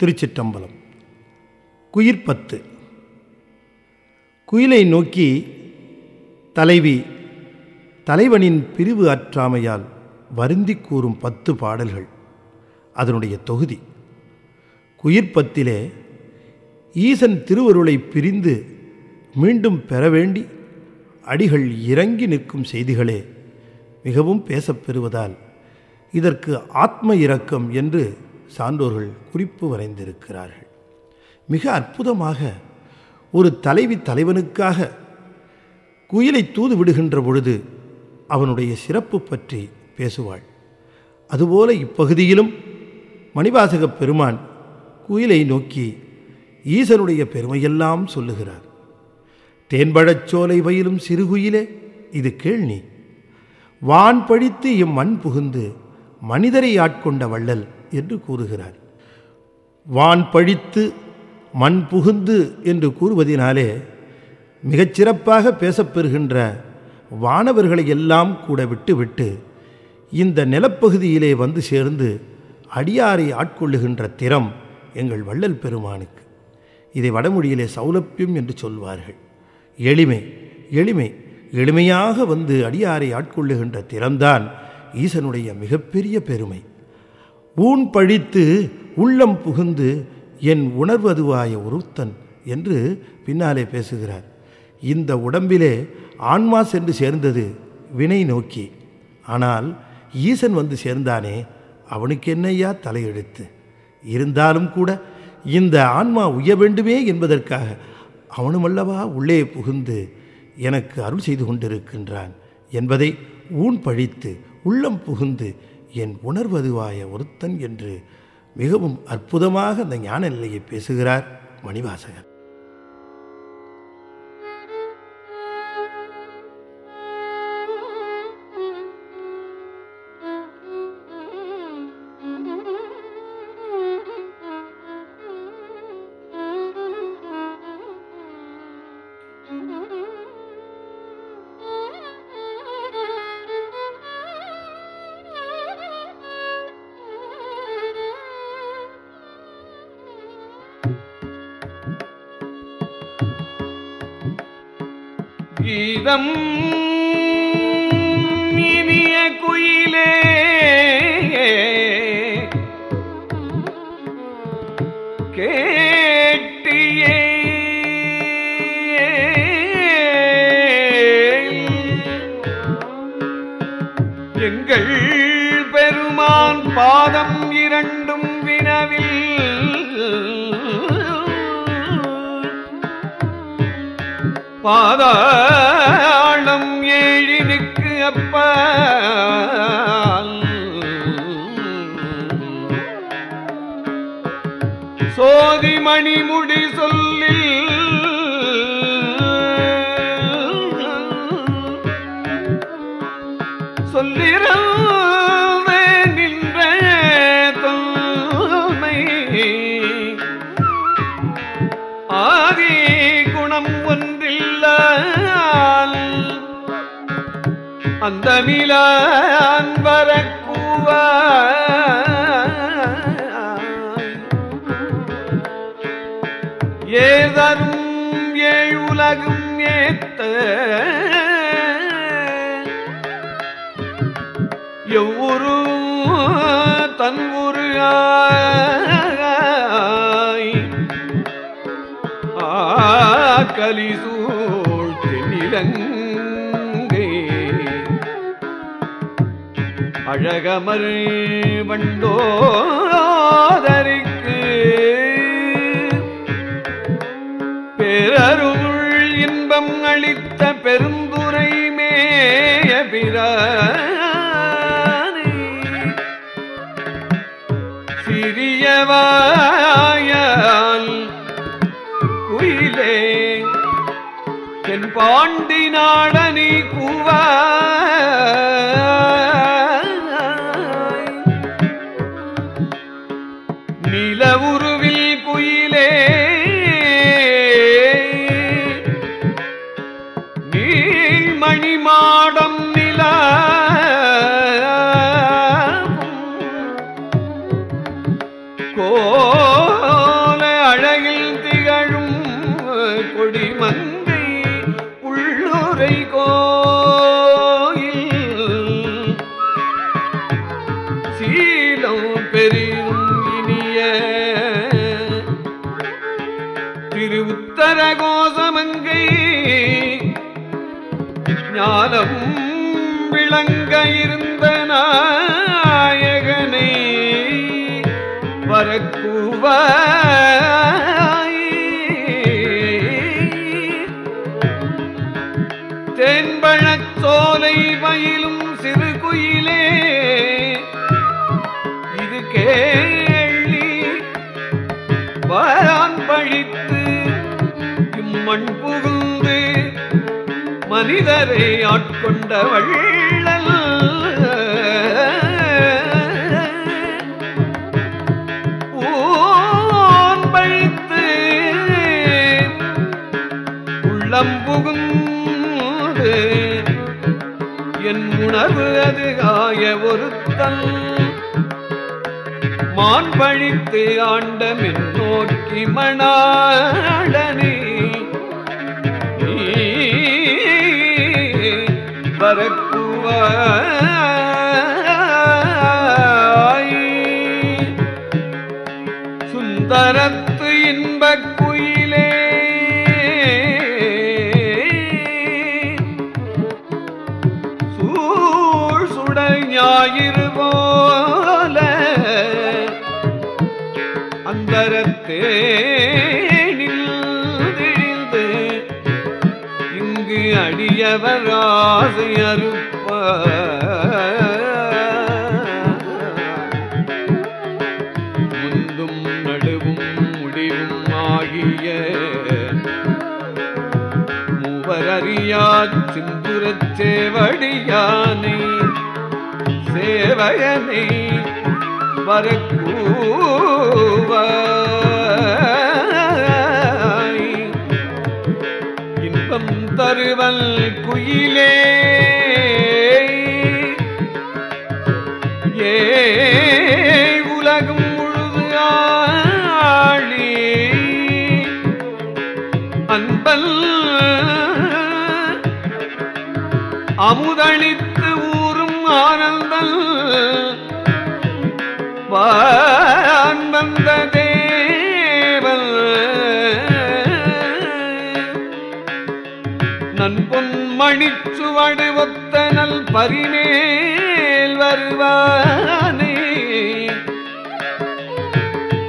திருச்சிற்றம்பலம். குயிர்பத்து குயிலை நோக்கி தலைவி தலைவனின் பிரிவு அற்றாமையால் வருந்தி கூறும் பத்து பாடல்கள் அதனுடைய தொகுதி. குயிர்பத்திலே ஈசன் திருவருளை பிரிந்து மீண்டும் பெற வேண்டி அடிகள் இறங்கி நிற்கும் செய்திகளே மிகவும் பேசப்பெறுவதால் இதற்கு ஆத்ம இரக்கம் என்று சான்றோர்கள் குறிப்பு வரைந்திருக்கிறார்கள். மிக அற்புதமாக ஒரு தலைவி தலைவனுக்காக குயிலை தூது விடுகின்ற பொழுது அவனுடைய சிறப்பு பற்றி பேசுவாள். அதுபோல இப்பகுதியிலும் மணிவாசகப் பெருமான் குயிலை நோக்கி ஈசனுடைய பெருமையெல்லாம் சொல்லுகிறார். தேன்பழச்சோலை வயிலும் சிறுகுயிலே இது கேள்வி வான் பழித்து எம் மண் புகுந்து மனிதரை ஆட்கொண்ட வள்ளல் என்று கூறுகிறார். வான் பழித்து மண் புகுந்து என்று கூறுவதினாலே மிகச்சிறப்பாக பேசப்பெறுகின்ற வானவர்களை எல்லாம் கூட விட்டுவிட்டு இந்த நிலப்பகுதியிலே வந்து சேர்ந்து அடியாரை ஆட்கொள்ளுகின்ற திறம் எங்கள் வள்ளல் பெருமானுக்கு. இதை வடமொழியிலே சௌலப்பியம் என்று சொல்வார்கள். எளிமை எளிமை எளிமையாக வந்து அடியாரை ஆட்கொள்ளுகின்ற திறம்தான் ஈசனுடைய மிகப்பெரிய பெருமை. ஊன் பழித்து உள்ளம் புகுந்து என் உணர்வதுவாய ஒருத்தன் என்று பின்னாலே பேசுகிறார். இந்த உடம்பிலே ஆன்மா சென்று சேர்ந்தது வினை நோக்கி. ஆனால் ஈசன் வந்து சேர்ந்தானே அவனுக்கு என்னையா தலையெழுத்து? இருந்தாலும் கூட இந்த ஆன்மா உய வேண்டுமே என்பதற்காக அவனுமல்லவா உள்ளே புகுந்து எனக்கு அருள் செய்து கொண்டிருக்கின்றான் என்பதை ஊன் பழித்து உள்ளம் புகுந்து என் உணர்வதுவாய ஒருத்தன் என்று மிகவும் அற்புதமாக அந்த ஞான நிலையை பேசுகிறார் மணிவாசகர். கீதம் இனிய குயிலே. பாதாளம் ஏழினுக்கு அப்ப சோதி மணிமுடி அந்த மிலான் வரக்கூவ ஏதரும் ஏழுலகும் ஏத்த எவ்வொரு தன் ஒரு உலகமர் வண்டோதரிக்கு பிறருள் இன்பம் அளித்த பெருந்துரை மேய பிற சிறியவாயால் குயிலே என் பாண்டி நாடனி கூவா கோல அழகில் திகழும் கொடிமங்கை உள்ளுரை கோயில். சீலம் பெரியும் இனிய. திரு உத்தர கோசமங்கை ஞானம் வான் பழித்து இம்மண் புகுந்து மனிதரை ஆட்கொண்டவள் வள்ளல். பழித்து உள்ளம் புகுந்து என் உணர்வு அது ஆய ஒருத்தன். மான் பழித்து ஆண்டமின் நோக்கி மணாடனே வரக்குவாய் சுந்தரத்து இன்பக்குயில் அடியவர் ஆசை அறுப்ப முந்தும் நடுவும் முடிவும் ஆகிய மூவரறியா சிந்துரச் சேவடியானை சேவையனை வரக்கூவாய் இன்பம் தருவல் குயிலே. ஏ உலகம் முழுது ஆழி அன்பல் அமுதளித்து ஊறும் ஆனந்தல். வான் வந்த மணிச்சுவடு ஒத்தனல் பரிமேல் வருவானே.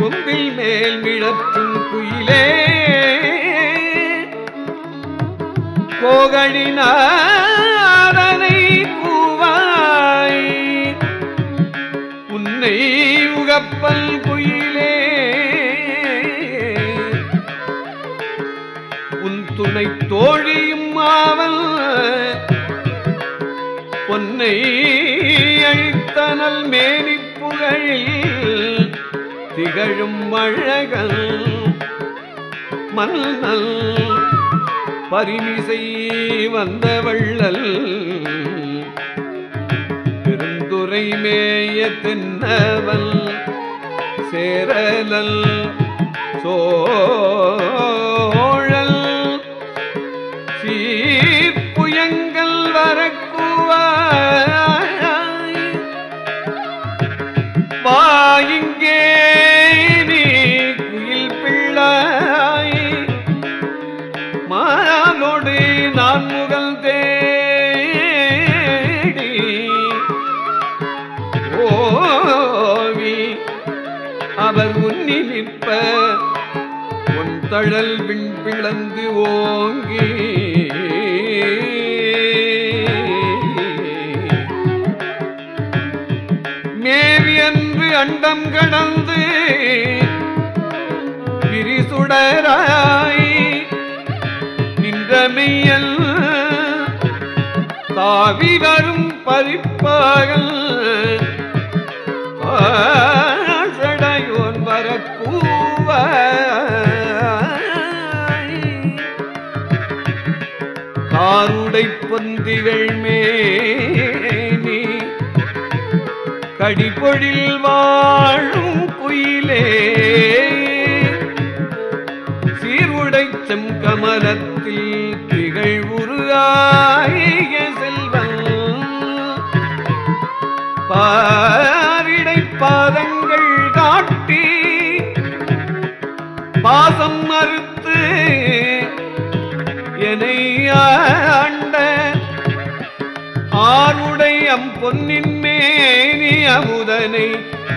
கொம்பில் மேல் மிழற்றும் குயிலே. கோகழினாதனை கூவாய். உன்னை உகப்பல் குயில். பொன்னை அழித்தனல் மேனி புகழில் திகழும் அழகல் மன்னல் பரிமிசை வந்த வள்ளல் பெருந்துரை மேய தென்னவல் சேரலல் சோ ஓவி அவர் உன்னி நிற்ப உன் தழல் விண் பிளந்து ஓங்கி. மேவி அன்று அண்டம் கடந்து விரிசுடராய் நின்ற மெய்யல் தாவி வரும் பறிப்பாகல் சடையோன் வரக்கூவ காருடை பொந்திகள் மேனி கடிபொழில் வாழும் குயிலே. சீருடை செம்கமலத்தில் திகழ்வுருவாயே பாவிடை பாதங்கள் காட்டி பாசம் மறுத்து என்னை ஆண்ட ஆருடையம் பொன்னின் மேனி அமுதனை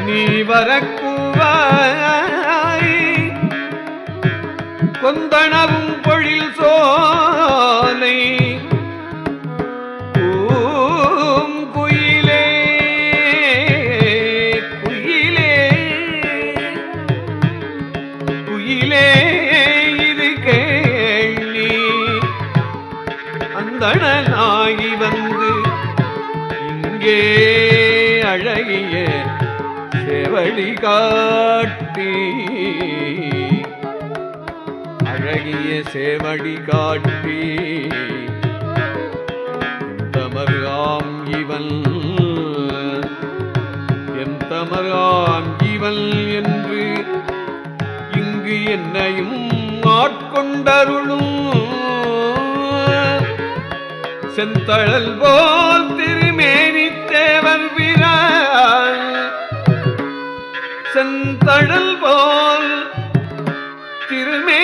நீ வரக்குவாய். கொந்தனவும் பொழில் சோலை இங்கே அழகிய செவழி காட்டி. அழகிய சேவடி காட்டி. தமர்காம் இவன்? என் தமர்காம் இவன் என்று இங்கு என்னையும் ஆட்கொண்டருளும். செந்தழல் போல் திருமேனி தேவர் பிரான் செந்தழல் போல் திருமே